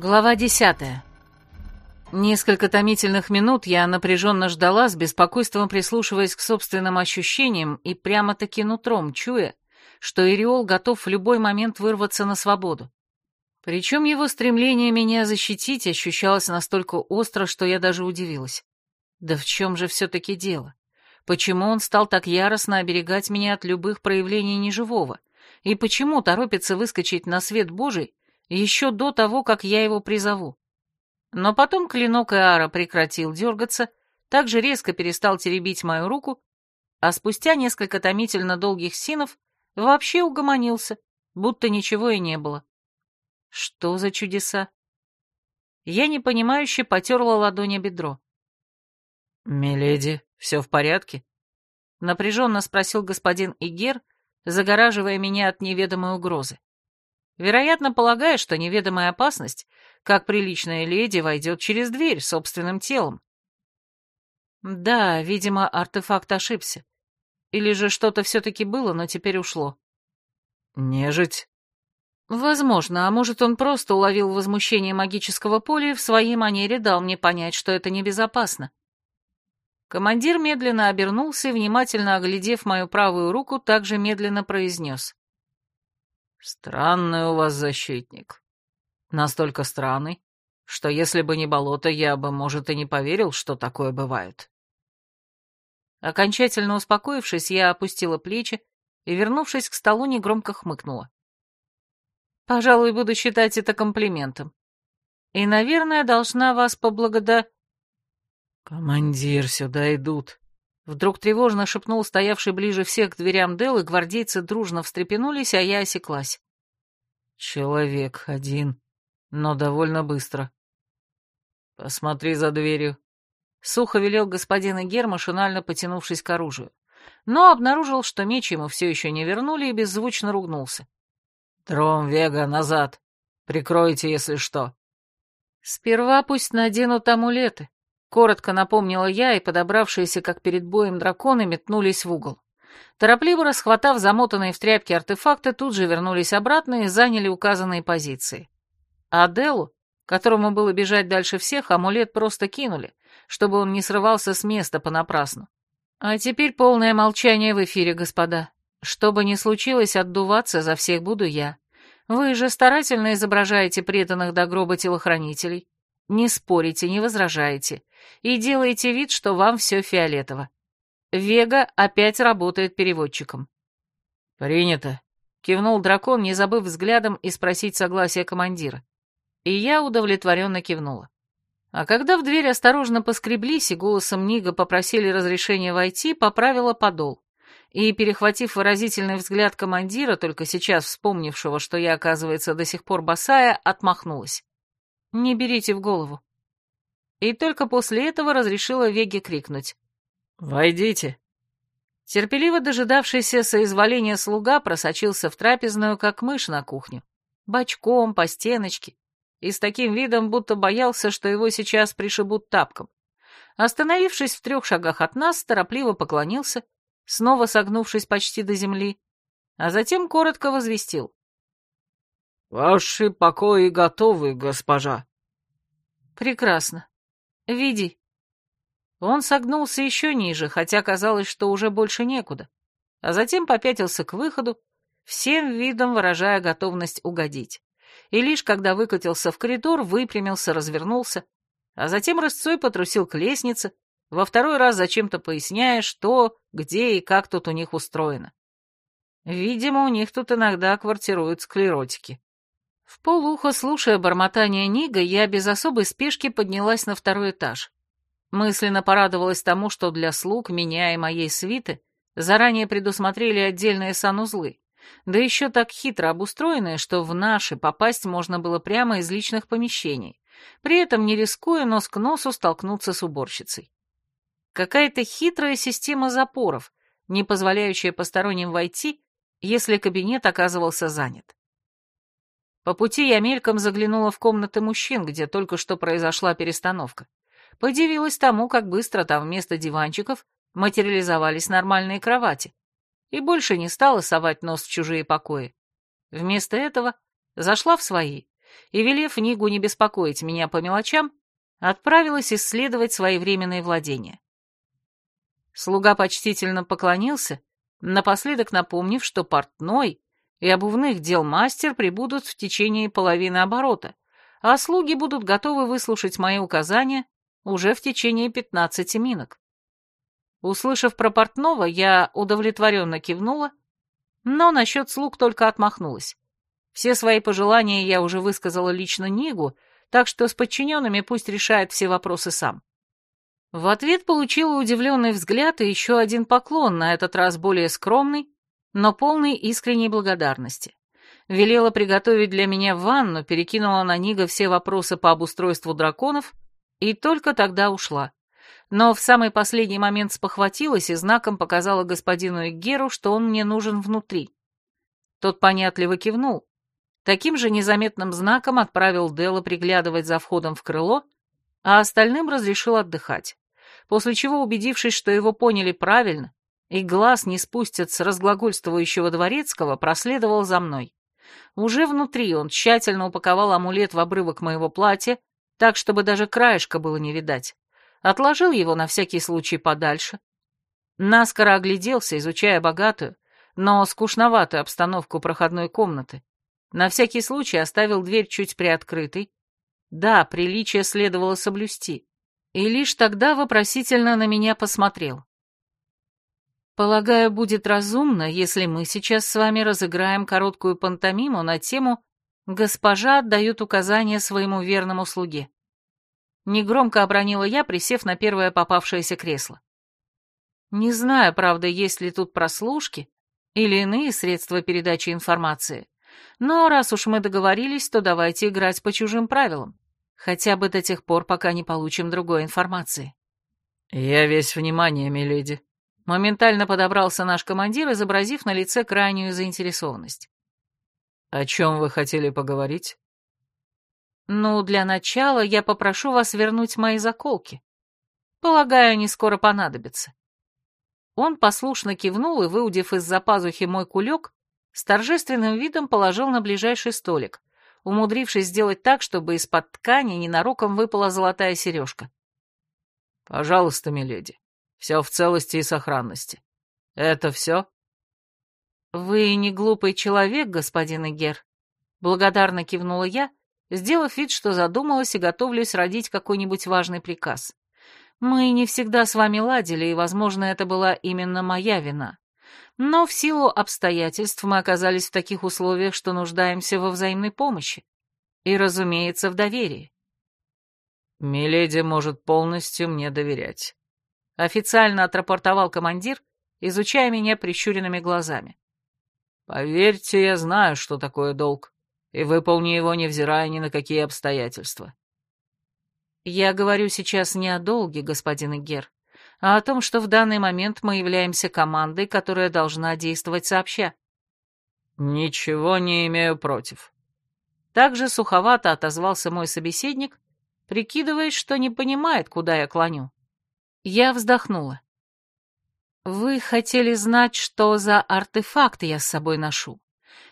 Глава десятая. Несколько томительных минут я напряженно ждала, с беспокойством прислушиваясь к собственным ощущениям и прямо-таки нутром чуя, что Ириол готов в любой момент вырваться на свободу. Причем его стремление меня защитить ощущалось настолько остро, что я даже удивилась. Да в чем же все-таки дело? Почему он стал так яростно оберегать меня от любых проявлений неживого? И почему торопится выскочить на свет Божий еще до того, как я его призову? Но потом клинок Иара прекратил дергаться, так же резко перестал теребить мою руку, а спустя несколько томительно долгих синов вообще угомонился, будто ничего и не было. Что за чудеса? Я непонимающе потерла ладонь о бедро. «Миледи, все в порядке?» — напряженно спросил господин Игер, загораживая меня от неведомой угрозы. Вероятно, полагая, что неведомая опасность, как приличная леди, войдет через дверь собственным телом. Да, видимо, артефакт ошибся. Или же что-то все-таки было, но теперь ушло. Нежить? Возможно, а может, он просто уловил возмущение магического поля и в своей манере дал мне понять, что это небезопасно. Командир медленно обернулся и, внимательно оглядев мою правую руку, также медленно произнес. Странный у вас защитник. Настолько странный, что если бы не болото, я бы, может, и не поверил, что такое бывает. Окончательно успокоившись, я опустила плечи и, вернувшись к столу, негромко хмыкнула. Пожалуй, буду считать это комплиментом. И, наверное, должна вас поблагода... «Командир, сюда идут», Вдруг тревожно шепнул стоявший ближе всех к дверям Дел, и гвардейцы дружно встрепенулись, а я осеклась. «Человек один, но довольно быстро. Посмотри за дверью». Сухо велел господин Игер, машинально потянувшись к оружию. Но обнаружил, что меч ему все еще не вернули, и беззвучно ругнулся. «Тром, Вега, назад! Прикройте, если что!» «Сперва пусть наденут амулеты», Коротко напомнила я, и подобравшиеся, как перед боем драконы, метнулись в угол. Торопливо расхватав замотанные в тряпки артефакты, тут же вернулись обратно и заняли указанные позиции. А Делу, которому было бежать дальше всех, амулет просто кинули, чтобы он не срывался с места понапрасну. А теперь полное молчание в эфире, господа. Что бы ни случилось, отдуваться за всех буду я. Вы же старательно изображаете преданных до гроба телохранителей. Не спорите, не возражаете и делаете вид, что вам все фиолетово. Вега опять работает переводчиком. «Принято», — кивнул дракон, не забыв взглядом и спросить согласия командира. И я удовлетворенно кивнула. А когда в дверь осторожно поскреблись и голосом Нига попросили разрешения войти, поправила подол. И, перехватив выразительный взгляд командира, только сейчас вспомнившего, что я, оказывается, до сих пор босая, отмахнулась. «Не берите в голову и только после этого разрешила Веге крикнуть. «Войдите!» Терпеливо дожидавшийся соизволения слуга просочился в трапезную, как мышь на кухню. Бочком, по стеночке. И с таким видом, будто боялся, что его сейчас пришибут тапком. Остановившись в трех шагах от нас, торопливо поклонился, снова согнувшись почти до земли, а затем коротко возвестил. «Ваши покои готовы, госпожа». «Прекрасно. Види». Он согнулся еще ниже, хотя казалось, что уже больше некуда, а затем попятился к выходу, всем видом выражая готовность угодить. И лишь когда выкатился в коридор, выпрямился, развернулся, а затем рысцой потрусил к лестнице, во второй раз зачем-то поясняя, что, где и как тут у них устроено. Видимо, у них тут иногда квартируют склеротики. В полухо, слушая бормотание Нига, я без особой спешки поднялась на второй этаж. Мысленно порадовалась тому, что для слуг, меня и моей свиты заранее предусмотрели отдельные санузлы, да еще так хитро обустроенные, что в наши попасть можно было прямо из личных помещений, при этом не рискуя нос к носу столкнуться с уборщицей. Какая-то хитрая система запоров, не позволяющая посторонним войти, если кабинет оказывался занят. По пути я мельком заглянула в комнаты мужчин, где только что произошла перестановка. Подивилась тому, как быстро там вместо диванчиков материализовались нормальные кровати. И больше не стала совать нос в чужие покои. Вместо этого зашла в свои и, велев Нигу не беспокоить меня по мелочам, отправилась исследовать свои временные владения. Слуга почтительно поклонился, напоследок напомнив, что портной и обувных дел мастер прибудут в течение половины оборота, а слуги будут готовы выслушать мои указания уже в течение пятнадцати минок. Услышав про портного, я удовлетворенно кивнула, но насчет слуг только отмахнулась. Все свои пожелания я уже высказала лично Нигу, так что с подчиненными пусть решает все вопросы сам. В ответ получила удивленный взгляд и еще один поклон, на этот раз более скромный, но полный искренней благодарности. Велела приготовить для меня ванну, перекинула на Нига все вопросы по обустройству драконов и только тогда ушла. Но в самый последний момент спохватилась и знаком показала господину Игеру, что он мне нужен внутри. Тот понятливо кивнул. Таким же незаметным знаком отправил Делла приглядывать за входом в крыло, а остальным разрешил отдыхать. После чего, убедившись, что его поняли правильно, и глаз не спустят с разглагольствующего дворецкого, проследовал за мной. Уже внутри он тщательно упаковал амулет в обрывок моего платья, так, чтобы даже краешка было не видать. Отложил его на всякий случай подальше. Наскоро огляделся, изучая богатую, но скучноватую обстановку проходной комнаты. На всякий случай оставил дверь чуть приоткрытой. Да, приличие следовало соблюсти. И лишь тогда вопросительно на меня посмотрел. Полагаю, будет разумно, если мы сейчас с вами разыграем короткую пантомиму на тему «Госпожа отдает указания своему верному слуге». Негромко обронила я, присев на первое попавшееся кресло. Не знаю, правда, есть ли тут прослушки или иные средства передачи информации, но раз уж мы договорились, то давайте играть по чужим правилам, хотя бы до тех пор, пока не получим другой информации. «Я весь внимание, миледи», Моментально подобрался наш командир, изобразив на лице крайнюю заинтересованность. «О чем вы хотели поговорить?» «Ну, для начала я попрошу вас вернуть мои заколки. Полагаю, они скоро понадобятся». Он послушно кивнул и, выудив из-за пазухи мой кулек, с торжественным видом положил на ближайший столик, умудрившись сделать так, чтобы из-под ткани ненароком выпала золотая сережка. «Пожалуйста, миледи, все в целости и сохранности. Это все? Вы не глупый человек, господин Игер. Благодарно кивнула я, сделав вид, что задумалась и готовлюсь родить какой-нибудь важный приказ. Мы не всегда с вами ладили, и, возможно, это была именно моя вина. Но в силу обстоятельств мы оказались в таких условиях, что нуждаемся во взаимной помощи. И, разумеется, в доверии. Миледи может полностью мне доверять. Официально отрапортовал командир, изучая меня прищуренными глазами. «Поверьте, я знаю, что такое долг, и выполню его, невзирая ни на какие обстоятельства». «Я говорю сейчас не о долге, господин Игер, а о том, что в данный момент мы являемся командой, которая должна действовать сообща». «Ничего не имею против». Также суховато отозвался мой собеседник, прикидываясь, что не понимает, куда я клоню. Я вздохнула. «Вы хотели знать, что за артефакт я с собой ношу,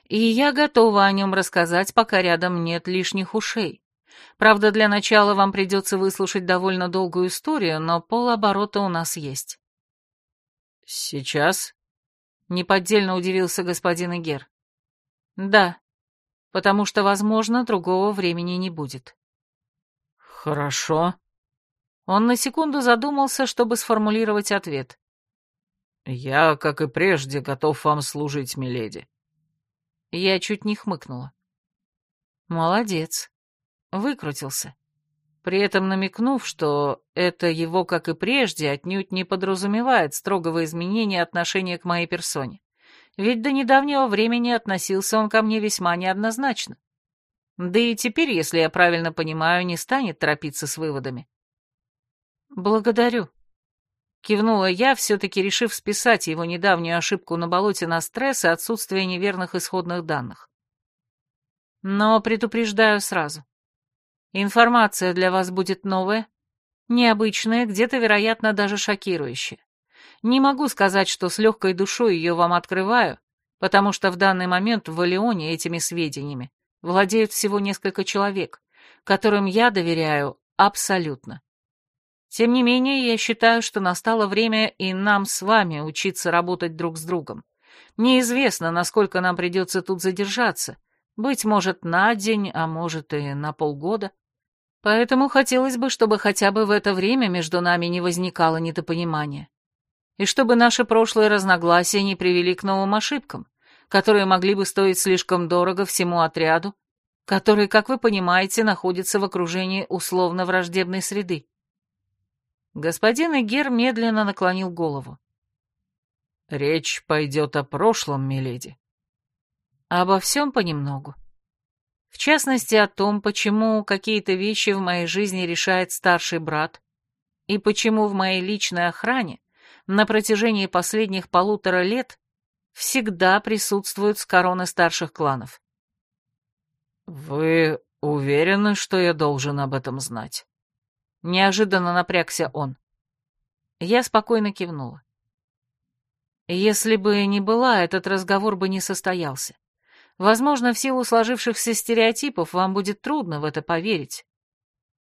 и я готова о нем рассказать, пока рядом нет лишних ушей. Правда, для начала вам придется выслушать довольно долгую историю, но полоборота у нас есть». «Сейчас?» — неподдельно удивился господин Игер. «Да, потому что, возможно, другого времени не будет». «Хорошо», он на секунду задумался, чтобы сформулировать ответ. «Я, как и прежде, готов вам служить, миледи». Я чуть не хмыкнула. «Молодец. Выкрутился. При этом намекнув, что это его, как и прежде, отнюдь не подразумевает строгого изменения отношения к моей персоне. Ведь до недавнего времени относился он ко мне весьма неоднозначно. Да и теперь, если я правильно понимаю, не станет торопиться с выводами. «Благодарю», — кивнула я, все-таки решив списать его недавнюю ошибку на болоте на стресс и отсутствие неверных исходных данных. «Но предупреждаю сразу. Информация для вас будет новая, необычная, где-то, вероятно, даже шокирующая. Не могу сказать, что с легкой душой ее вам открываю, потому что в данный момент в Валионе этими сведениями владеют всего несколько человек, которым я доверяю абсолютно. Тем не менее, я считаю, что настало время и нам с вами учиться работать друг с другом. Неизвестно, насколько нам придется тут задержаться. Быть может, на день, а может и на полгода. Поэтому хотелось бы, чтобы хотя бы в это время между нами не возникало недопонимания. И чтобы наши прошлые разногласия не привели к новым ошибкам, которые могли бы стоить слишком дорого всему отряду, который, как вы понимаете, находится в окружении условно враждебной среды. Господин Эгер медленно наклонил голову. «Речь пойдет о прошлом, миледи». «Обо всем понемногу. В частности, о том, почему какие-то вещи в моей жизни решает старший брат, и почему в моей личной охране на протяжении последних полутора лет всегда присутствуют с короны старших кланов. «Вы уверены, что я должен об этом знать?» Неожиданно напрягся он. Я спокойно кивнула. Если бы не была, этот разговор бы не состоялся. Возможно, в силу сложившихся стереотипов вам будет трудно в это поверить.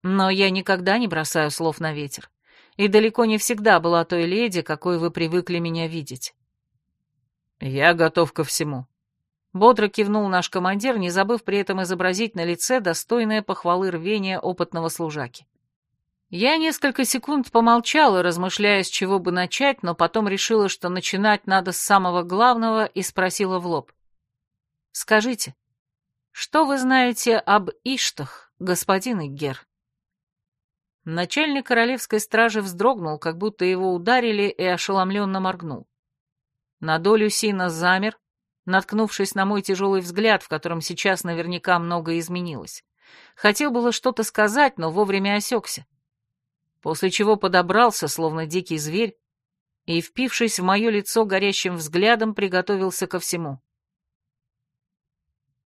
Но я никогда не бросаю слов на ветер. И далеко не всегда была той леди, какой вы привыкли меня видеть. Я готов ко всему. Бодро кивнул наш командир, не забыв при этом изобразить на лице достойное похвалы рвения опытного служаки. Я несколько секунд помолчала, размышляя, с чего бы начать, но потом решила, что начинать надо с самого главного, и спросила в лоб. «Скажите, что вы знаете об Иштах, господин Иггер?» Начальник королевской стражи вздрогнул, как будто его ударили, и ошеломленно моргнул. На долю Сина замер, наткнувшись на мой тяжелый взгляд, в котором сейчас наверняка многое изменилось. Хотел было что-то сказать, но вовремя осекся. После чего подобрался, словно дикий зверь, и, впившись в мое лицо горящим взглядом, приготовился ко всему.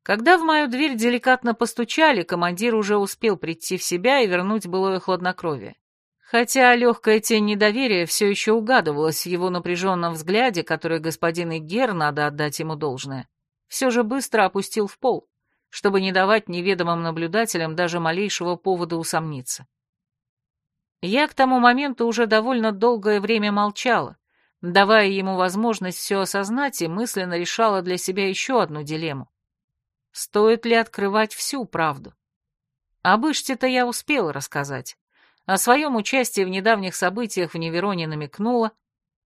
Когда в мою дверь деликатно постучали, командир уже успел прийти в себя и вернуть былое хладнокровие. Хотя легкая тень недоверия все еще угадывалась в его напряженном взгляде, который господин Игер, надо отдать ему должное, все же быстро опустил в пол, чтобы не давать неведомым наблюдателям даже малейшего повода усомниться. Я к тому моменту уже довольно долгое время молчала, давая ему возможность все осознать и мысленно решала для себя еще одну дилемму. Стоит ли открывать всю правду? Об Иште-то я успела рассказать. О своем участии в недавних событиях в Невероне намекнула,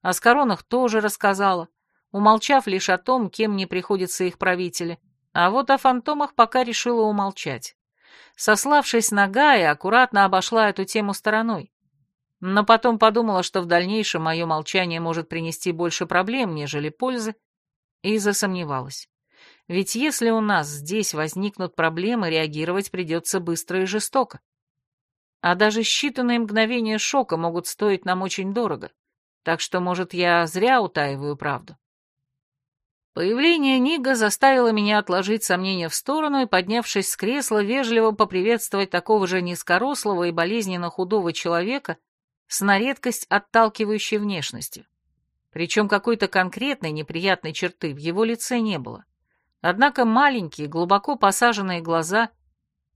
о Скоронах тоже рассказала, умолчав лишь о том, кем мне приходятся их правители, а вот о фантомах пока решила умолчать. Сославшись на Гая, аккуратно обошла эту тему стороной. Но потом подумала, что в дальнейшем мое молчание может принести больше проблем, нежели пользы, и засомневалась. Ведь если у нас здесь возникнут проблемы, реагировать придется быстро и жестоко. А даже считанные мгновения шока могут стоить нам очень дорого. Так что, может, я зря утаиваю правду. Появление Нига заставило меня отложить сомнения в сторону и, поднявшись с кресла, вежливо поприветствовать такого же низкорослого и болезненно худого человека с на редкость отталкивающей внешностью. Причем какой-то конкретной неприятной черты в его лице не было. Однако маленькие, глубоко посаженные глаза —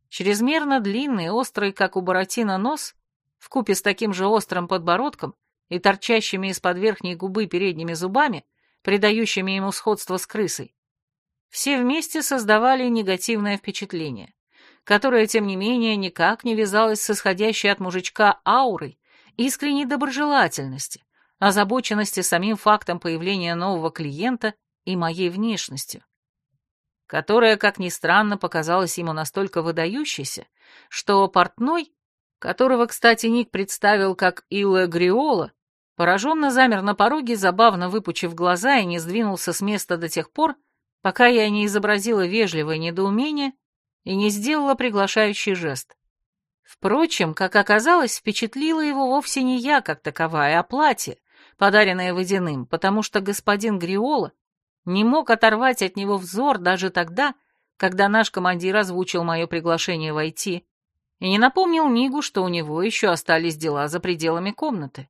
Чрезмерно длинный, острый, как у Буратино, нос, вкупе с таким же острым подбородком и торчащими из-под верхней губы передними зубами, придающими ему сходство с крысой, все вместе создавали негативное впечатление, которое, тем не менее, никак не вязалось с исходящей от мужичка аурой искренней доброжелательности, озабоченности самим фактом появления нового клиента и моей внешностью которая, как ни странно, показалась ему настолько выдающейся, что портной, которого, кстати, Ник представил как Илла Гриола, пораженно замер на пороге, забавно выпучив глаза и не сдвинулся с места до тех пор, пока я не изобразила вежливое недоумение и не сделала приглашающий жест. Впрочем, как оказалось, впечатлила его вовсе не я как таковая, а платье, подаренное водяным, потому что господин Гриола не мог оторвать от него взор даже тогда, когда наш командир озвучил мое приглашение войти, и не напомнил Нигу, что у него еще остались дела за пределами комнаты.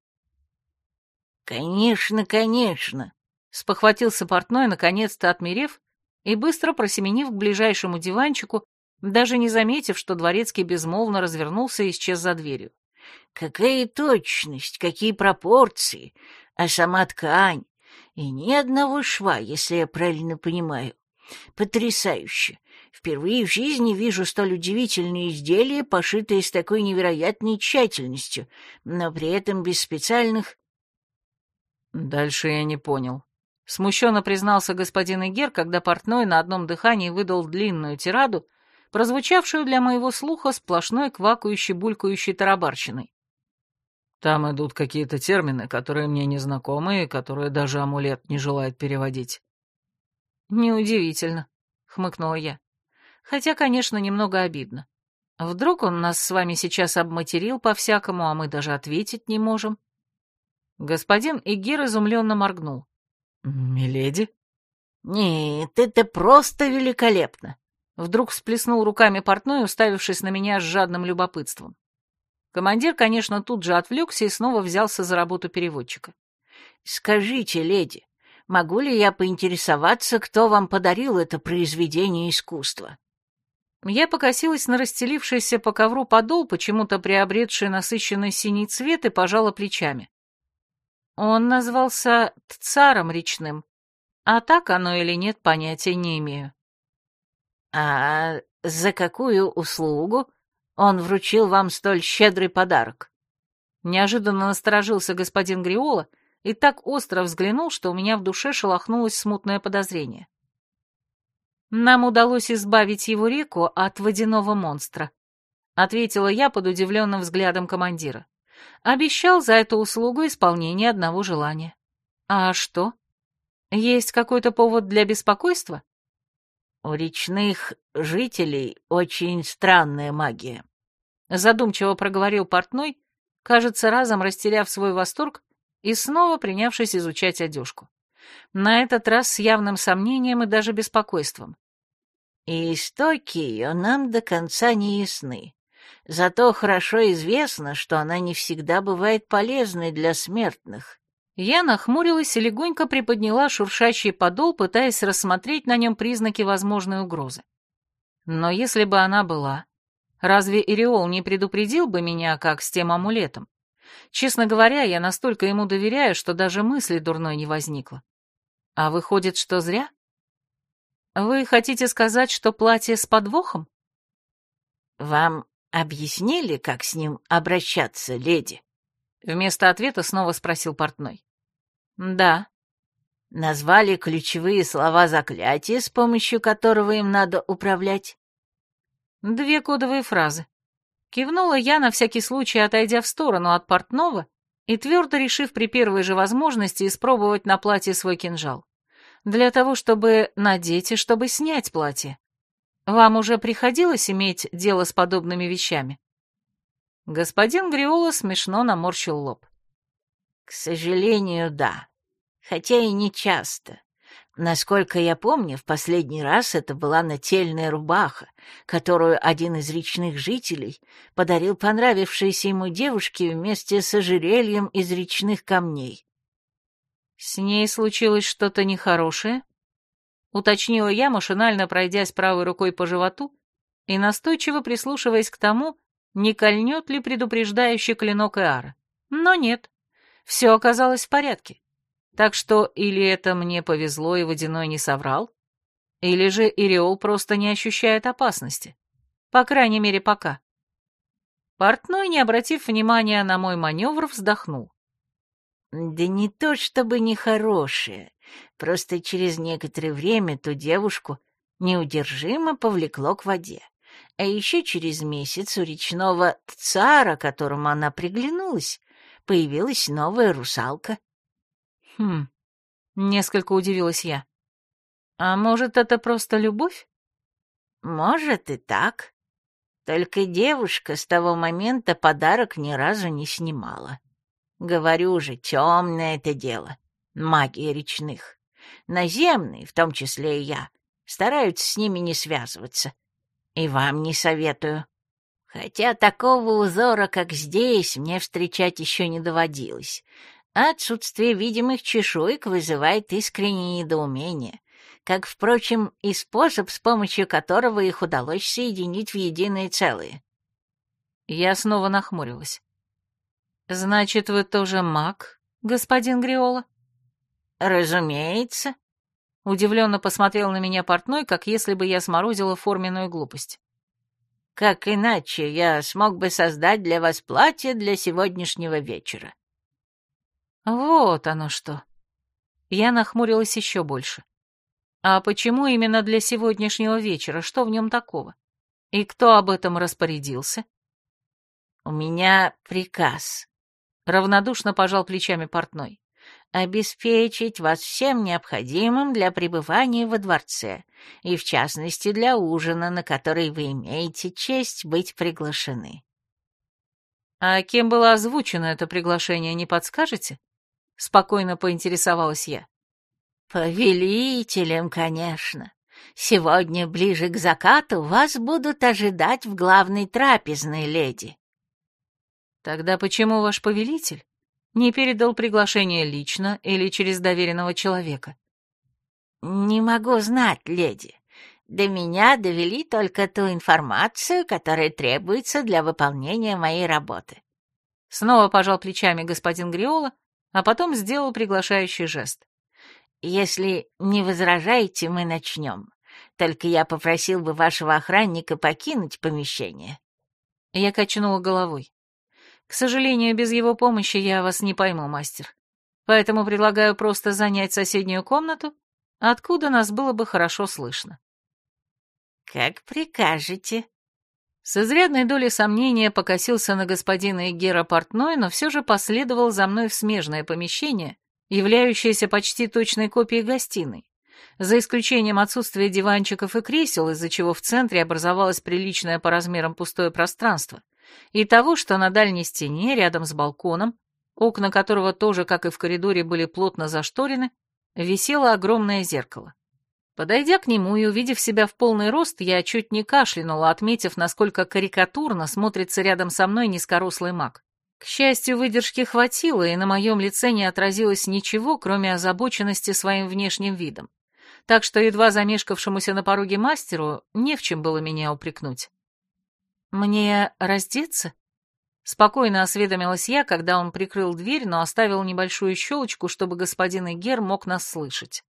«Конечно, конечно», — спохватился портной, наконец-то отмерев, и, быстро просеменив к ближайшему диванчику, даже не заметив, что дворецкий безмолвно развернулся и исчез за дверью. «Какая точность, какие пропорции, а сама ткань, и ни одного шва, если я правильно понимаю. Потрясающе! Впервые в жизни вижу столь удивительные изделия, пошитые с такой невероятной тщательностью, но при этом без специальных... Дальше я не понял. Смущенно признался господин Игер, когда портной на одном дыхании выдал длинную тираду, прозвучавшую для моего слуха сплошной квакающей булькающей тарабарщиной. Там идут какие-то термины, которые мне не знакомы и которые даже амулет не желает переводить. Неудивительно, хмыкнула я. Хотя, конечно, немного обидно. Вдруг он нас с вами сейчас обматерил по-всякому, а мы даже ответить не можем. Господин Игир изумленно моргнул. «Миледи?» «Нет, это просто великолепно!» Вдруг всплеснул руками портной, уставившись на меня с жадным любопытством. Командир, конечно, тут же отвлекся и снова взялся за работу переводчика. «Скажите, леди, могу ли я поинтересоваться, кто вам подарил это произведение искусства?» Я покосилась на расстелившийся по ковру подол, почему-то приобретший насыщенный синий цвет, и пожала плечами. Он назвался Тцаром речным, а так оно или нет, понятия не имею. «А за какую услугу он вручил вам столь щедрый подарок?» Неожиданно насторожился господин Гриола и так остро взглянул, что у меня в душе шелохнулось смутное подозрение. «Нам удалось избавить его реку от водяного монстра», — ответила я под удивленным взглядом командира. «Обещал за эту услугу исполнение одного желания». «А что? Есть какой-то повод для беспокойства?» «У речных жителей очень странная магия», — задумчиво проговорил портной, кажется, разом растеряв свой восторг и снова принявшись изучать одежку. На этот раз с явным сомнением и даже беспокойством. «И истоки ее нам до конца не ясны. Зато хорошо известно, что она не всегда бывает полезной для смертных. Я нахмурилась и легонько приподняла шуршащий подол, пытаясь рассмотреть на нем признаки возможной угрозы. Но если бы она была, разве Иреол не предупредил бы меня, как с тем амулетом? Честно говоря, я настолько ему доверяю, что даже мысли дурной не возникло. А выходит, что зря? Вы хотите сказать, что платье с подвохом? Вам объяснили, как с ним обращаться, леди? Вместо ответа снова спросил портной. «Да». «Назвали ключевые слова заклятия, с помощью которого им надо управлять?» «Две кодовые фразы». Кивнула я, на всякий случай отойдя в сторону от портного и твердо решив при первой же возможности испробовать на платье свой кинжал. Для того, чтобы надеть и чтобы снять платье. Вам уже приходилось иметь дело с подобными вещами? Господин Гриола смешно наморщил лоб. К сожалению, да. Хотя и не часто. Насколько я помню, в последний раз это была нательная рубаха, которую один из речных жителей подарил понравившейся ему девушке вместе с ожерельем из речных камней. «С ней случилось что-то нехорошее?» — уточнила я, машинально пройдясь правой рукой по животу и настойчиво прислушиваясь к тому, не кольнет ли предупреждающий клинок Эара. Но нет все оказалось в порядке. Так что или это мне повезло и Водяной не соврал, или же Иреол просто не ощущает опасности. По крайней мере, пока. Портной, не обратив внимания на мой маневр, вздохнул. «Да не то чтобы нехорошее, просто через некоторое время ту девушку неудержимо повлекло к воде. А еще через месяц у речного цара, которому она приглянулась, появилась новая русалка. Хм, несколько удивилась я. А может, это просто любовь? Может и так. Только девушка с того момента подарок ни разу не снимала. Говорю же, темное это дело, магия речных. Наземные, в том числе и я, стараются с ними не связываться. И вам не советую. Хотя такого узора, как здесь, мне встречать еще не доводилось. Отсутствие видимых чешуек вызывает искреннее недоумение. как, впрочем, и способ, с помощью которого их удалось соединить в единое целое. Я снова нахмурилась. «Значит, вы тоже маг, господин Гриола?» «Разумеется», — удивленно посмотрел на меня портной, как если бы я сморозила форменную глупость. «Как иначе я смог бы создать для вас платье для сегодняшнего вечера?» «Вот оно что!» Я нахмурилась еще больше. «А почему именно для сегодняшнего вечера? Что в нем такого? И кто об этом распорядился?» «У меня приказ», — равнодушно пожал плечами портной обеспечить вас всем необходимым для пребывания во дворце, и в частности для ужина, на который вы имеете честь быть приглашены. «А кем было озвучено это приглашение, не подскажете?» — спокойно поинтересовалась я. «Повелителем, конечно. Сегодня, ближе к закату, вас будут ожидать в главной трапезной, леди». «Тогда почему ваш повелитель не передал приглашение лично или через доверенного человека? Не могу знать, леди. До меня довели только ту информацию, которая требуется для выполнения моей работы. Снова пожал плечами господин Гриола, а потом сделал приглашающий жест. Если не возражаете, мы начнем. Только я попросил бы вашего охранника покинуть помещение. Я качнула головой. К сожалению, без его помощи я вас не пойму, мастер. Поэтому предлагаю просто занять соседнюю комнату, откуда нас было бы хорошо слышно. Как прикажете. С изрядной долей сомнения покосился на господина Игера Портной, но все же последовал за мной в смежное помещение, являющееся почти точной копией гостиной, за исключением отсутствия диванчиков и кресел, из-за чего в центре образовалось приличное по размерам пустое пространство — и того, что на дальней стене, рядом с балконом, окна которого тоже, как и в коридоре, были плотно зашторены, висело огромное зеркало. Подойдя к нему и увидев себя в полный рост, я чуть не кашлянула, отметив, насколько карикатурно смотрится рядом со мной низкорослый маг. К счастью, выдержки хватило, и на моем лице не отразилось ничего, кроме озабоченности своим внешним видом. Так что едва замешкавшемуся на пороге мастеру не в чем было меня упрекнуть. «Мне раздеться?» Спокойно осведомилась я, когда он прикрыл дверь, но оставил небольшую щелочку, чтобы господин Игер мог нас слышать.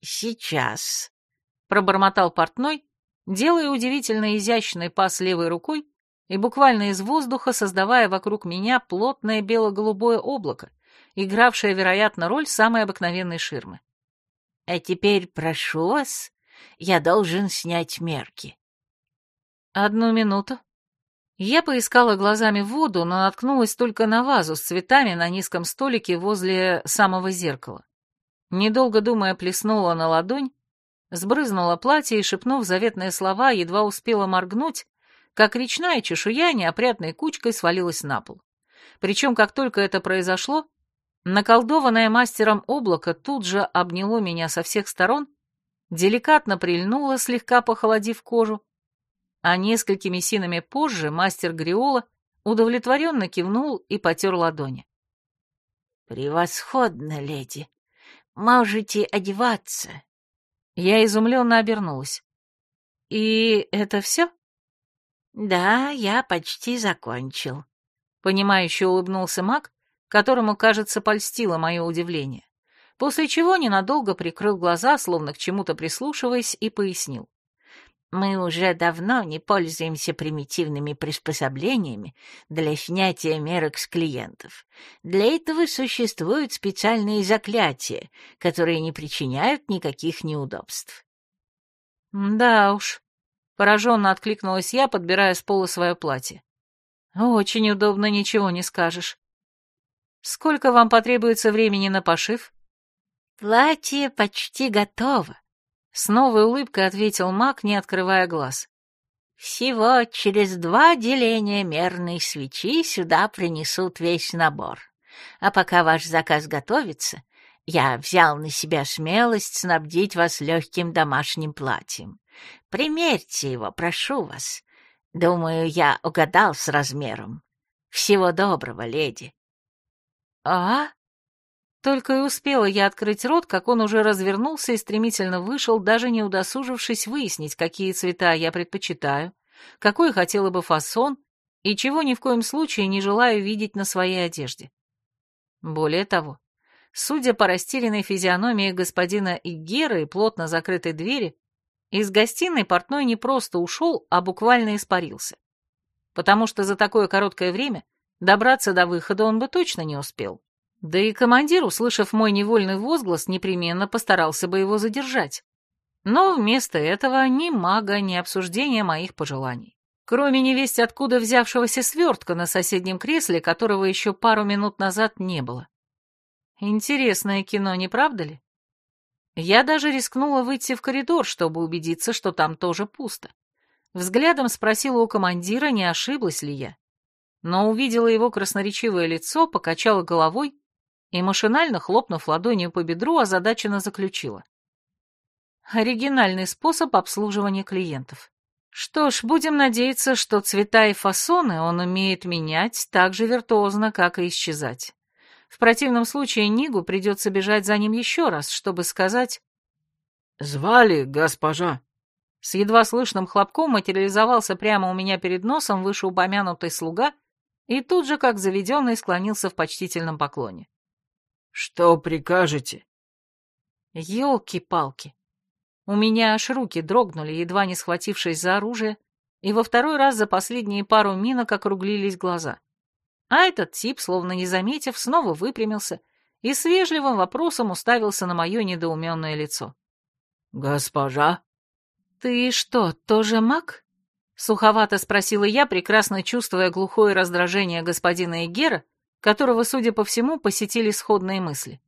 «Сейчас», — пробормотал портной, делая удивительно изящный пас левой рукой и буквально из воздуха создавая вокруг меня плотное бело-голубое облако, игравшее, вероятно, роль самой обыкновенной ширмы. «А теперь прошу вас, я должен снять мерки». «Одну минуту». Я поискала глазами воду, но наткнулась только на вазу с цветами на низком столике возле самого зеркала. Недолго думая, плеснула на ладонь, сбрызнула платье и, шепнув заветные слова, едва успела моргнуть, как речная чешуя неопрятной кучкой свалилась на пол. Причем, как только это произошло, наколдованное мастером облако тут же обняло меня со всех сторон, деликатно прильнуло, слегка похолодив кожу, а несколькими синами позже мастер Гриола удовлетворенно кивнул и потер ладони. «Превосходно, леди! Можете одеваться!» Я изумленно обернулась. «И это все?» «Да, я почти закончил», — понимающе улыбнулся маг, которому, кажется, польстило мое удивление, после чего ненадолго прикрыл глаза, словно к чему-то прислушиваясь, и пояснил. Мы уже давно не пользуемся примитивными приспособлениями для снятия мерок с клиентов. Для этого существуют специальные заклятия, которые не причиняют никаких неудобств. Да уж, пораженно откликнулась я, подбирая с пола свое платье. Очень удобно, ничего не скажешь. Сколько вам потребуется времени на пошив? Платье почти готово. С новой улыбкой ответил маг, не открывая глаз. «Всего через два деления мерной свечи сюда принесут весь набор. А пока ваш заказ готовится, я взял на себя смелость снабдить вас легким домашним платьем. Примерьте его, прошу вас. Думаю, я угадал с размером. Всего доброго, леди». «А?» Только и успела я открыть рот, как он уже развернулся и стремительно вышел, даже не удосужившись выяснить, какие цвета я предпочитаю, какой хотела бы фасон и чего ни в коем случае не желаю видеть на своей одежде. Более того, судя по растерянной физиономии господина Игера и плотно закрытой двери, из гостиной портной не просто ушел, а буквально испарился. Потому что за такое короткое время добраться до выхода он бы точно не успел. Да и командир, услышав мой невольный возглас, непременно постарался бы его задержать. Но вместо этого ни мага, ни обсуждения моих пожеланий. Кроме невесть откуда взявшегося свертка на соседнем кресле, которого еще пару минут назад не было. Интересное кино, не правда ли? Я даже рискнула выйти в коридор, чтобы убедиться, что там тоже пусто. Взглядом спросила у командира, не ошиблась ли я. Но увидела его красноречивое лицо, покачала головой и, машинально хлопнув ладонью по бедру, озадаченно заключила. Оригинальный способ обслуживания клиентов. Что ж, будем надеяться, что цвета и фасоны он умеет менять так же виртуозно, как и исчезать. В противном случае Нигу придется бежать за ним еще раз, чтобы сказать «Звали, госпожа». С едва слышным хлопком материализовался прямо у меня перед носом вышеупомянутый слуга и тут же, как заведенный, склонился в почтительном поклоне. «Что прикажете?» Ёлки-палки. У меня аж руки дрогнули, едва не схватившись за оружие, и во второй раз за последние пару минок округлились глаза. А этот тип, словно не заметив, снова выпрямился и с вежливым вопросом уставился на мое недоуменное лицо. «Госпожа?» «Ты что, тоже маг?» — суховато спросила я, прекрасно чувствуя глухое раздражение господина Игера, которого, судя по всему, посетили сходные мысли.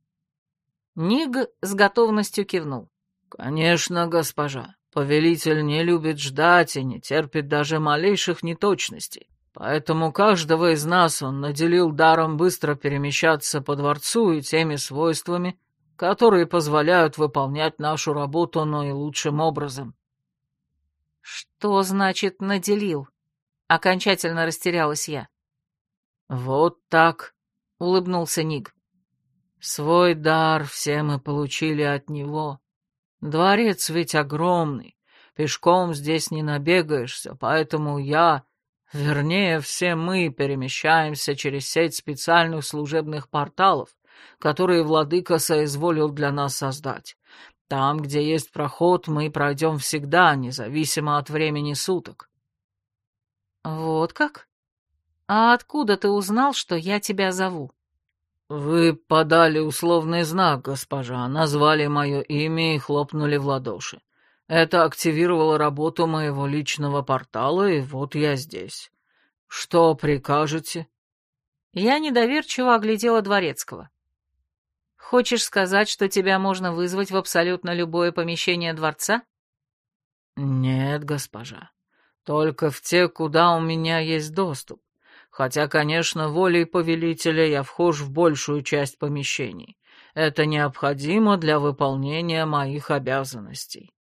Ниг с готовностью кивнул. «Конечно, госпожа. Повелитель не любит ждать и не терпит даже малейших неточностей. Поэтому каждого из нас он наделил даром быстро перемещаться по дворцу и теми свойствами, которые позволяют выполнять нашу работу наилучшим образом. «Что значит «наделил»?» — окончательно растерялась я. «Вот так», — улыбнулся Ник. «Свой дар все мы получили от него. Дворец ведь огромный, пешком здесь не набегаешься, поэтому я Вернее, все мы перемещаемся через сеть специальных служебных порталов, которые владыка соизволил для нас создать. Там, где есть проход, мы пройдем всегда, независимо от времени суток. Вот как? А откуда ты узнал, что я тебя зову? Вы подали условный знак, госпожа, назвали мое имя и хлопнули в ладоши. Это активировало работу моего личного портала, и вот я здесь. Что прикажете?» Я недоверчиво оглядела Дворецкого. «Хочешь сказать, что тебя можно вызвать в абсолютно любое помещение дворца?» «Нет, госпожа. Только в те, куда у меня есть доступ. Хотя, конечно, волей повелителя я вхож в большую часть помещений. Это необходимо для выполнения моих обязанностей».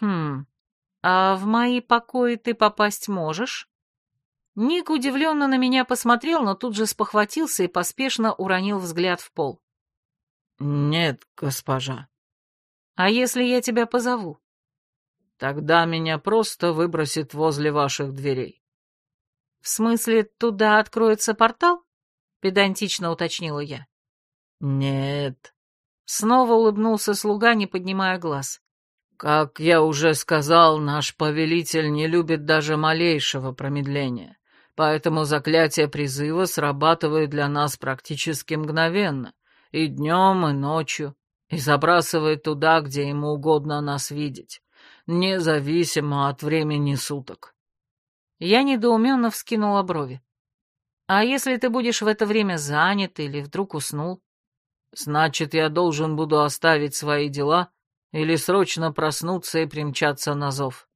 «Хм, а в мои покои ты попасть можешь?» Ник удивленно на меня посмотрел, но тут же спохватился и поспешно уронил взгляд в пол. «Нет, госпожа». «А если я тебя позову?» «Тогда меня просто выбросит возле ваших дверей». «В смысле, туда откроется портал?» — педантично уточнила я. «Нет». Снова улыбнулся слуга, не поднимая глаз. «Как я уже сказал, наш повелитель не любит даже малейшего промедления, поэтому заклятие призыва срабатывает для нас практически мгновенно, и днем, и ночью, и забрасывает туда, где ему угодно нас видеть, независимо от времени суток». Я недоуменно вскинула брови. «А если ты будешь в это время занят или вдруг уснул?» «Значит, я должен буду оставить свои дела или срочно проснуться и примчаться на зов.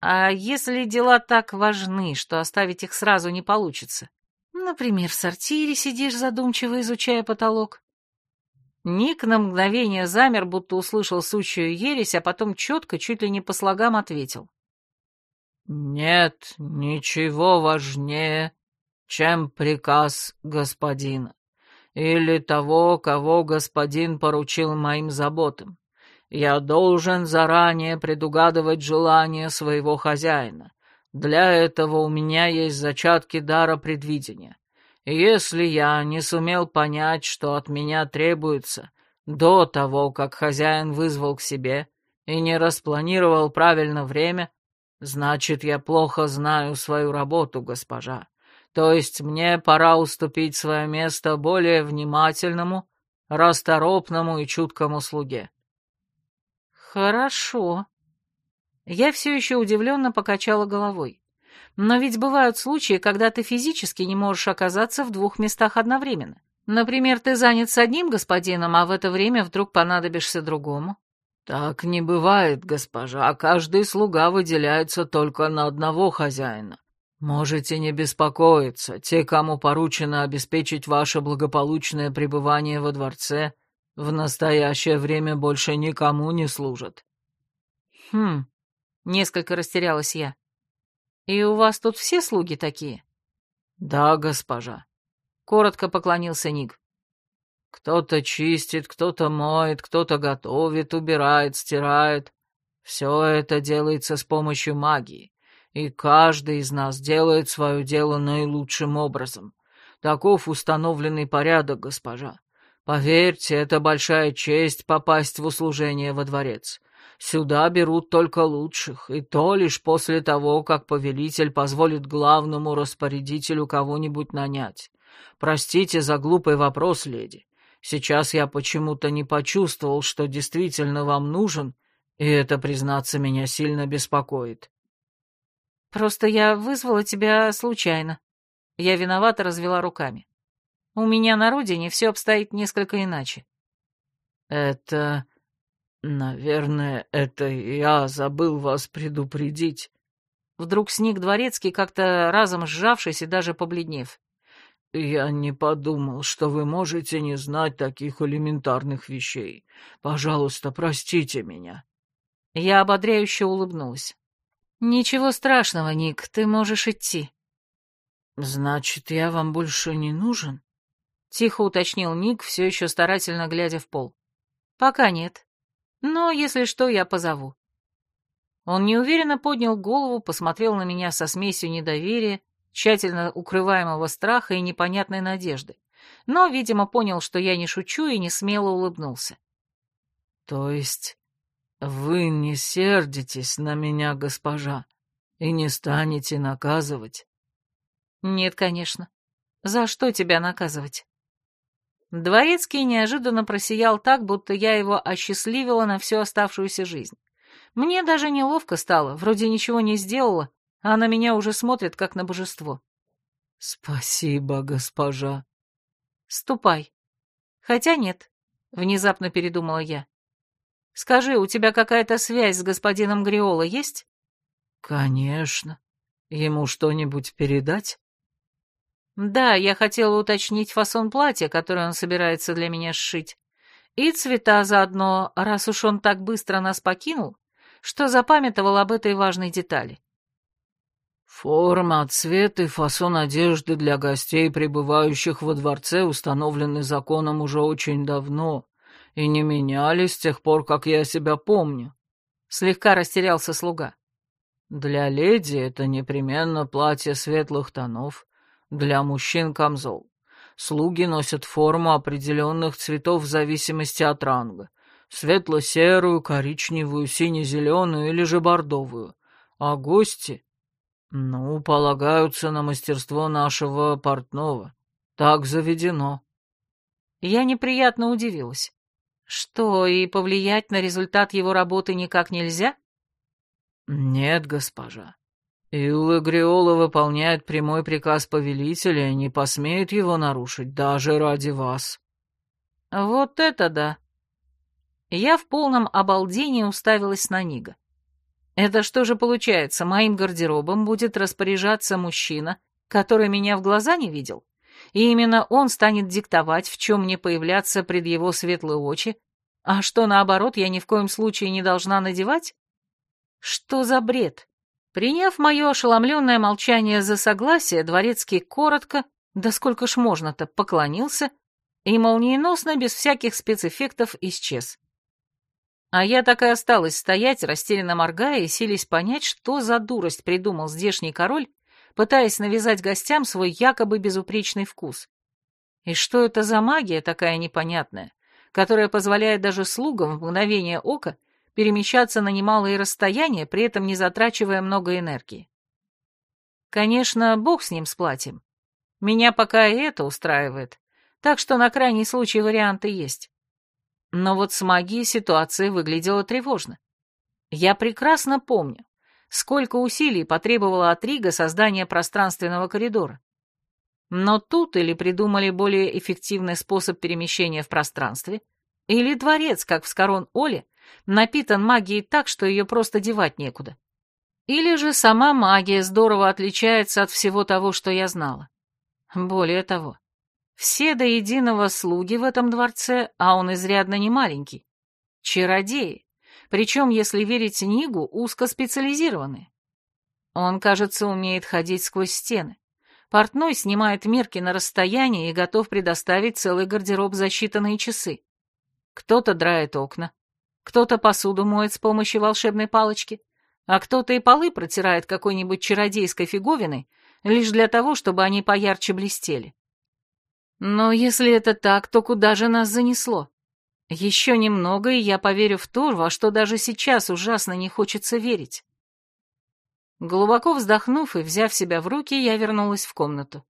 А если дела так важны, что оставить их сразу не получится? Например, в сортире сидишь задумчиво, изучая потолок. Ник на мгновение замер, будто услышал сущую ересь, а потом четко, чуть ли не по слогам ответил. «Нет ничего важнее, чем приказ господина. или того, кого господин поручил моим заботам. Я должен заранее предугадывать желания своего хозяина. Для этого у меня есть зачатки дара предвидения. Если я не сумел понять, что от меня требуется, до того, как хозяин вызвал к себе, и не распланировал правильно время, значит, я плохо знаю свою работу, госпожа. То есть мне пора уступить свое место более внимательному, расторопному и чуткому слуге. «Хорошо». Я все еще удивленно покачала головой. Но ведь бывают случаи, когда ты физически не можешь оказаться в двух местах одновременно. Например, ты занят с одним господином, а в это время вдруг понадобишься другому. Так не бывает, госпожа, а каждый слуга выделяется только на одного хозяина. Можете не беспокоиться, те, кому поручено обеспечить ваше благополучное пребывание во дворце, в настоящее время больше никому не служат. Хм, несколько растерялась я. И у вас тут все слуги такие? Да, госпожа. Коротко поклонился Ник. Кто-то чистит, кто-то моет, кто-то готовит, убирает, стирает. Все это делается с помощью магии, и каждый из нас делает свое дело наилучшим образом. Таков установленный порядок, госпожа. Поверьте, это большая честь попасть в услужение во дворец. Сюда берут только лучших, и то лишь после того, как повелитель позволит главному распорядителю кого-нибудь нанять. Простите за глупый вопрос, леди. Сейчас я почему-то не почувствовал, что действительно вам нужен, и это, признаться, меня сильно беспокоит. Просто я вызвала тебя случайно. Я виновато развела руками. У меня на родине все обстоит несколько иначе. Это... Наверное, это я забыл вас предупредить. Вдруг сник дворецкий, как-то разом сжавшись и даже побледнев. Я не подумал, что вы можете не знать таких элементарных вещей. Пожалуйста, простите меня. Я ободряюще улыбнулась. «Ничего страшного, Ник, ты можешь идти». «Значит, я вам больше не нужен?» Тихо уточнил Ник, все еще старательно глядя в пол. «Пока нет. Но, если что, я позову». Он неуверенно поднял голову, посмотрел на меня со смесью недоверия, тщательно укрываемого страха и непонятной надежды, но, видимо, понял, что я не шучу, и не смело улыбнулся. «То есть вы не сердитесь на меня, госпожа, и не станете наказывать?» «Нет, конечно. За что тебя наказывать?» Дворецкий неожиданно просиял так, будто я его осчастливила на всю оставшуюся жизнь. Мне даже неловко стало, вроде ничего не сделала, а на меня уже смотрит, как на божество. «Спасибо, госпожа». «Ступай». «Хотя нет», — внезапно передумала я. «Скажи, у тебя какая-то связь с господином Гриола есть?» «Конечно. Ему что-нибудь передать?» Да, я хотела уточнить фасон платья, которое он собирается для меня сшить. И цвета заодно, раз уж он так быстро нас покинул, что запамятовал об этой важной детали. Форма, цвет и фасон одежды для гостей, пребывающих во дворце, установлены законом уже очень давно и не менялись с тех пор, как я себя помню. Слегка растерялся слуга. Для леди это непременно платье светлых тонов, для мужчин камзол. Слуги носят форму определенных цветов в зависимости от ранга. Светло-серую, коричневую, сине-зеленую или же бордовую. А гости, ну, полагаются на мастерство нашего портного. Так заведено. Я неприятно удивилась. Что, и повлиять на результат его работы никак нельзя? Нет, госпожа. Илла Гриола выполняет прямой приказ повелителя и не посмеет его нарушить, даже ради вас. Вот это да. Я в полном обалдении уставилась на Нига. Это что же получается, моим гардеробом будет распоряжаться мужчина, который меня в глаза не видел? И именно он станет диктовать, в чем мне появляться пред его светлые очи, а что, наоборот, я ни в коем случае не должна надевать? Что за бред? Приняв мое ошеломленное молчание за согласие, дворецкий коротко, да сколько ж можно-то, поклонился и молниеносно, без всяких спецэффектов, исчез. А я так и осталась стоять, растерянно моргая и сились понять, что за дурость придумал здешний король, пытаясь навязать гостям свой якобы безупречный вкус. И что это за магия такая непонятная, которая позволяет даже слугам в мгновение ока перемещаться на немалые расстояния, при этом не затрачивая много энергии. Конечно, бог с ним с платьем. Меня пока и это устраивает, так что на крайний случай варианты есть. Но вот с магией ситуация выглядела тревожно. Я прекрасно помню, сколько усилий потребовало от Рига создания пространственного коридора. Но тут или придумали более эффективный способ перемещения в пространстве, или дворец, как в Скорон-Оле, напитан магией так, что ее просто девать некуда. Или же сама магия здорово отличается от всего того, что я знала. Более того, все до единого слуги в этом дворце, а он изрядно не маленький. Чародеи, причем, если верить Нигу, узкоспециализированные. Он, кажется, умеет ходить сквозь стены. Портной снимает мерки на расстоянии и готов предоставить целый гардероб за считанные часы. Кто-то драет окна, кто-то посуду моет с помощью волшебной палочки, а кто-то и полы протирает какой-нибудь чародейской фиговиной, лишь для того, чтобы они поярче блестели. Но если это так, то куда же нас занесло? Еще немного, и я поверю в то, во что даже сейчас ужасно не хочется верить. Глубоко вздохнув и взяв себя в руки, я вернулась в комнату.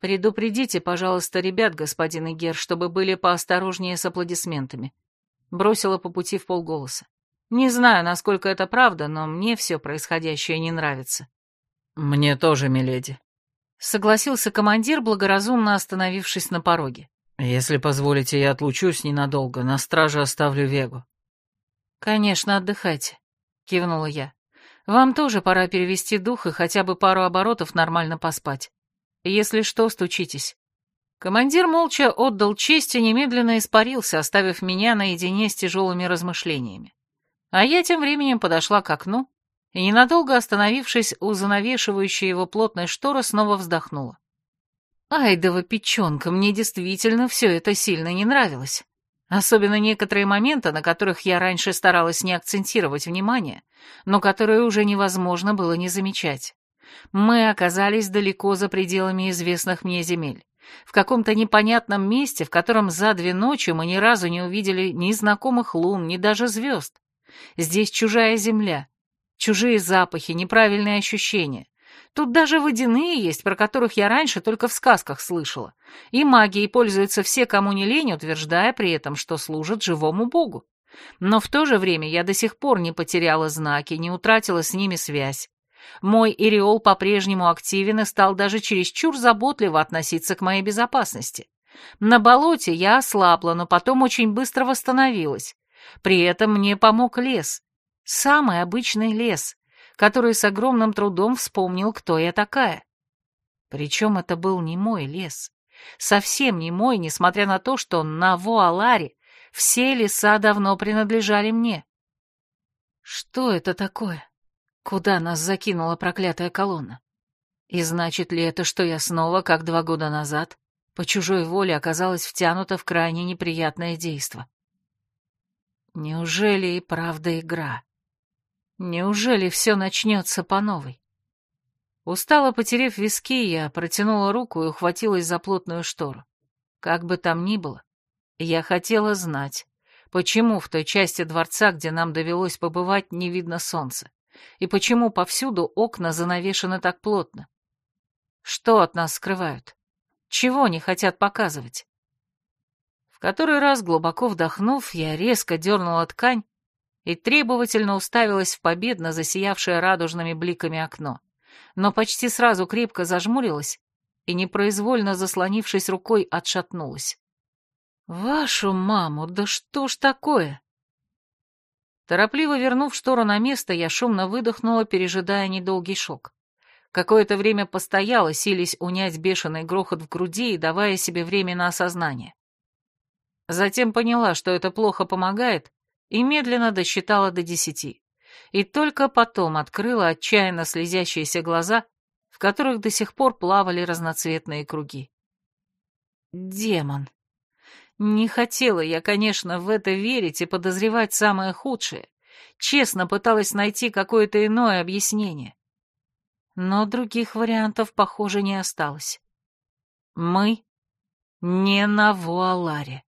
«Предупредите, пожалуйста, ребят, господин Игер, чтобы были поосторожнее с аплодисментами», — бросила по пути в полголоса. «Не знаю, насколько это правда, но мне все происходящее не нравится». «Мне тоже, миледи», Согласился командир, благоразумно остановившись на пороге. «Если позволите, я отлучусь ненадолго, на страже оставлю Вегу». «Конечно, отдыхайте», — кивнула я. «Вам тоже пора перевести дух и хотя бы пару оборотов нормально поспать. Если что, стучитесь». Командир молча отдал честь и немедленно испарился, оставив меня наедине с тяжелыми размышлениями. А я тем временем подошла к окну и, ненадолго остановившись у занавешивающей его плотной шторы, снова вздохнула. Айдова печенка, мне действительно все это сильно не нравилось. Особенно некоторые моменты, на которых я раньше старалась не акцентировать внимание, но которые уже невозможно было не замечать. Мы оказались далеко за пределами известных мне земель, в каком-то непонятном месте, в котором за две ночи мы ни разу не увидели ни знакомых лун, ни даже звезд. Здесь чужая земля, Чужие запахи, неправильные ощущения. Тут даже водяные есть, про которых я раньше только в сказках слышала. И магией пользуются все, кому не лень, утверждая при этом, что служат живому богу. Но в то же время я до сих пор не потеряла знаки, не утратила с ними связь. Мой Иреол по-прежнему активен и стал даже чересчур заботливо относиться к моей безопасности. На болоте я ослабла, но потом очень быстро восстановилась. При этом мне помог лес. Самый обычный лес, который с огромным трудом вспомнил, кто я такая. Причем это был не мой лес. Совсем не мой, несмотря на то, что на Вуаларе все леса давно принадлежали мне. Что это такое? Куда нас закинула проклятая колонна? И значит ли это, что я снова, как два года назад, по чужой воле оказалась втянута в крайне неприятное действо? Неужели и правда игра? Неужели все начнется по новой? Устало потерев виски, я протянула руку и ухватилась за плотную штору. Как бы там ни было, я хотела знать, почему в той части дворца, где нам довелось побывать, не видно солнца, и почему повсюду окна занавешены так плотно. Что от нас скрывают? Чего не хотят показывать? В который раз, глубоко вдохнув, я резко дернула ткань, и требовательно уставилась в победно засиявшее радужными бликами окно, но почти сразу крепко зажмурилась и, непроизвольно заслонившись рукой, отшатнулась. «Вашу маму, да что ж такое?» Торопливо вернув штору на место, я шумно выдохнула, пережидая недолгий шок. Какое-то время постояла, силясь унять бешеный грохот в груди и давая себе время на осознание. Затем поняла, что это плохо помогает, и медленно досчитала до десяти. И только потом открыла отчаянно слезящиеся глаза, в которых до сих пор плавали разноцветные круги. Демон. Не хотела я, конечно, в это верить и подозревать самое худшее. Честно пыталась найти какое-то иное объяснение. Но других вариантов, похоже, не осталось. Мы не на Вуаларе.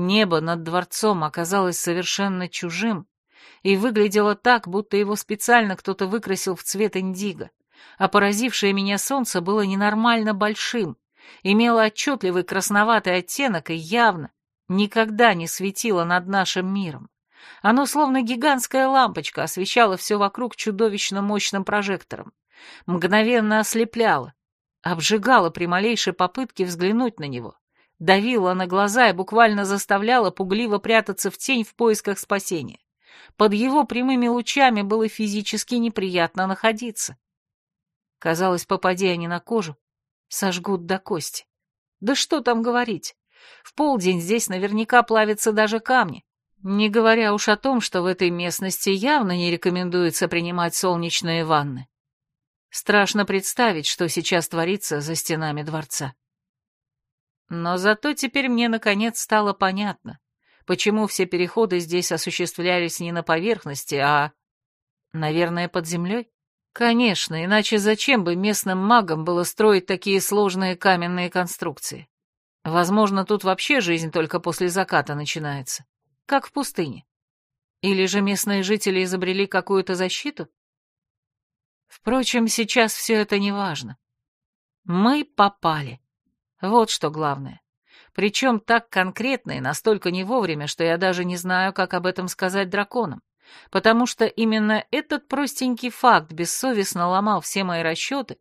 Небо над дворцом оказалось совершенно чужим и выглядело так, будто его специально кто-то выкрасил в цвет индиго, а поразившее меня солнце было ненормально большим, имело отчетливый красноватый оттенок и явно никогда не светило над нашим миром. Оно, словно гигантская лампочка, освещало все вокруг чудовищно мощным прожектором, мгновенно ослепляло, обжигало при малейшей попытке взглянуть на него, давила на глаза и буквально заставляла пугливо прятаться в тень в поисках спасения. Под его прямыми лучами было физически неприятно находиться. Казалось, попади они на кожу, сожгут до кости. Да что там говорить, в полдень здесь наверняка плавятся даже камни, не говоря уж о том, что в этой местности явно не рекомендуется принимать солнечные ванны. Страшно представить, что сейчас творится за стенами дворца. Но зато теперь мне наконец стало понятно, почему все переходы здесь осуществлялись не на поверхности, а, наверное, под землей. Конечно, иначе зачем бы местным магам было строить такие сложные каменные конструкции? Возможно, тут вообще жизнь только после заката начинается, как в пустыне. Или же местные жители изобрели какую-то защиту? Впрочем, сейчас все это не важно. Мы попали. Вот что главное. Причем так конкретно и настолько не вовремя, что я даже не знаю, как об этом сказать драконам. Потому что именно этот простенький факт бессовестно ломал все мои расчеты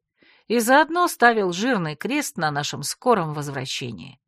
и заодно ставил жирный крест на нашем скором возвращении.